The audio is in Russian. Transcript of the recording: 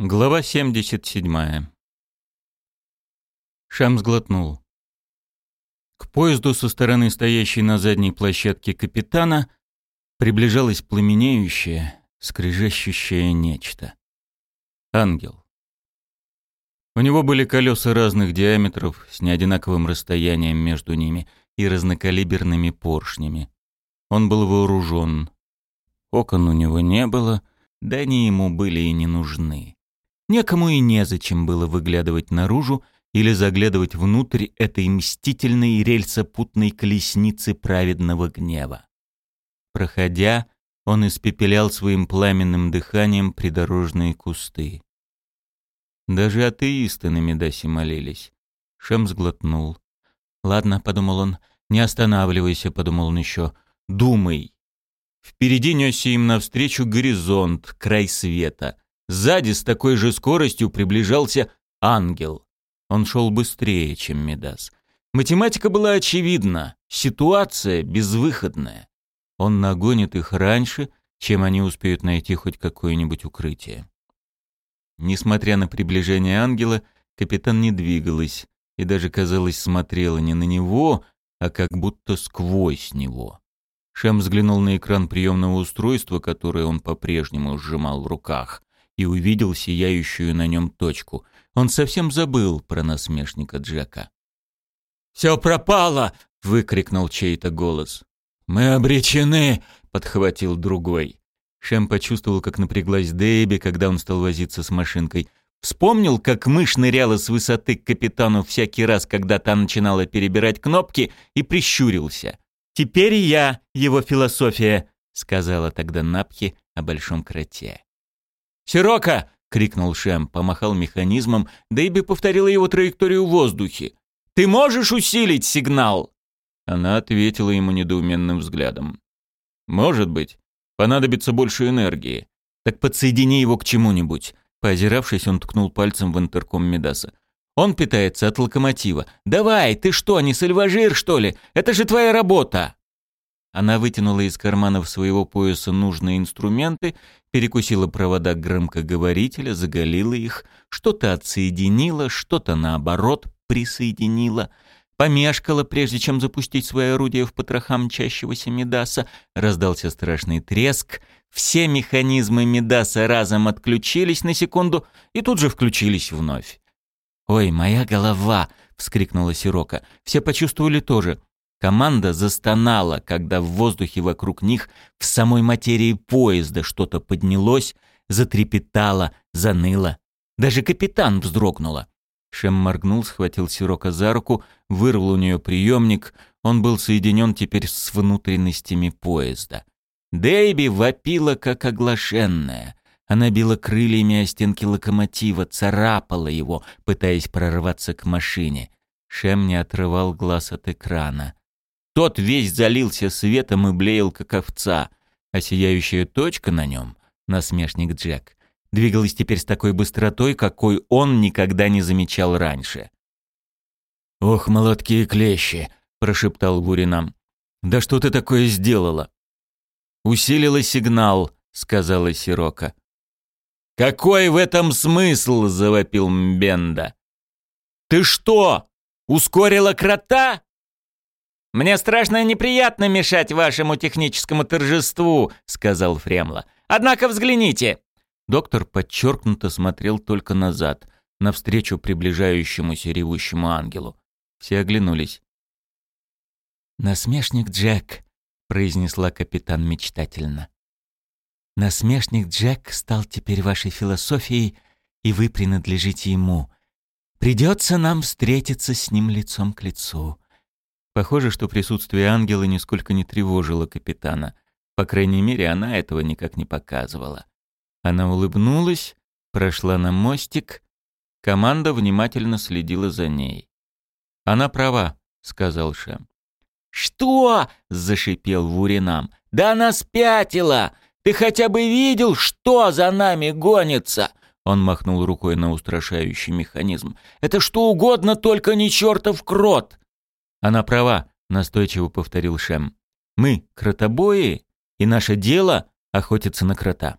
Глава 77. Шам сглотнул. К поезду со стороны стоящей на задней площадке капитана приближалось пламенеющее, скрежещущее нечто. Ангел. У него были колеса разных диаметров с неодинаковым расстоянием между ними и разнокалиберными поршнями. Он был вооружен. Окон у него не было, да они ему были и не нужны. Некому и незачем было выглядывать наружу или заглядывать внутрь этой мстительной рельсопутной колесницы праведного гнева. Проходя, он испепелял своим пламенным дыханием придорожные кусты. Даже атеисты на Медасе молились. Шем сглотнул. «Ладно», — подумал он, — «не останавливайся», — подумал он еще, — «думай». Впереди несся им навстречу горизонт, край света — Сзади с такой же скоростью приближался ангел. Он шел быстрее, чем Медас. Математика была очевидна, ситуация безвыходная. Он нагонит их раньше, чем они успеют найти хоть какое-нибудь укрытие. Несмотря на приближение ангела, капитан не двигалась и даже, казалось, смотрела не на него, а как будто сквозь него. Шем взглянул на экран приемного устройства, которое он по-прежнему сжимал в руках и увидел сияющую на нем точку. Он совсем забыл про насмешника Джека. «Все пропало!» — выкрикнул чей-то голос. «Мы обречены!» — подхватил другой. Шем почувствовал, как напряглась Дэйби, когда он стал возиться с машинкой. Вспомнил, как мышь ныряла с высоты к капитану всякий раз, когда та начинала перебирать кнопки, и прищурился. «Теперь я, его философия», — сказала тогда Напхи о большом кроте. «Сирока!» — крикнул Шем, помахал механизмом, Дэйби повторила его траекторию в воздухе. «Ты можешь усилить сигнал?» Она ответила ему недоуменным взглядом. «Может быть. Понадобится больше энергии. Так подсоедини его к чему-нибудь». Поозиравшись, он ткнул пальцем в интерком Медаса. «Он питается от локомотива. Давай, ты что, не сальважир, что ли? Это же твоя работа!» Она вытянула из карманов своего пояса нужные инструменты, перекусила провода громкоговорителя, заголила их, что-то отсоединила, что-то наоборот присоединила, помешкала, прежде чем запустить свое орудие в потроха мчащегося Медаса, раздался страшный треск, все механизмы Медаса разом отключились на секунду и тут же включились вновь. «Ой, моя голова!» — вскрикнула Сирока. Все почувствовали тоже — Команда застонала, когда в воздухе вокруг них, в самой материи поезда что-то поднялось, затрепетало, заныло. Даже капитан вздрогнула. Шем моргнул, схватил Сирока за руку, вырвал у нее приемник. Он был соединен теперь с внутренностями поезда. Дэйби вопила, как оглашенная. Она била крыльями о стенки локомотива, царапала его, пытаясь прорваться к машине. Шем не отрывал глаз от экрана. Тот весь залился светом и блеял, как овца, а сияющая точка на нем, насмешник Джек, двигалась теперь с такой быстротой, какой он никогда не замечал раньше. «Ох, молотки клещи!» — прошептал Гуринам. «Да что ты такое сделала?» «Усилила сигнал», — сказала Сирока. «Какой в этом смысл?» — завопил Мбенда. «Ты что, ускорила крота?» «Мне страшно неприятно мешать вашему техническому торжеству», — сказал Фремла. «Однако взгляните». Доктор подчеркнуто смотрел только назад, навстречу приближающемуся ревущему ангелу. Все оглянулись. «Насмешник Джек», — произнесла капитан мечтательно. «Насмешник Джек стал теперь вашей философией, и вы принадлежите ему. Придется нам встретиться с ним лицом к лицу. Похоже, что присутствие ангела нисколько не тревожило капитана. По крайней мере, она этого никак не показывала. Она улыбнулась, прошла на мостик. Команда внимательно следила за ней. «Она права», — сказал Шем. «Что?» — зашипел Вуринам. «Да она спятила! Ты хотя бы видел, что за нами гонится?» Он махнул рукой на устрашающий механизм. «Это что угодно, только не чертов крот!» Она права, настойчиво повторил Шем. Мы кротобои, и наше дело охотиться на крота.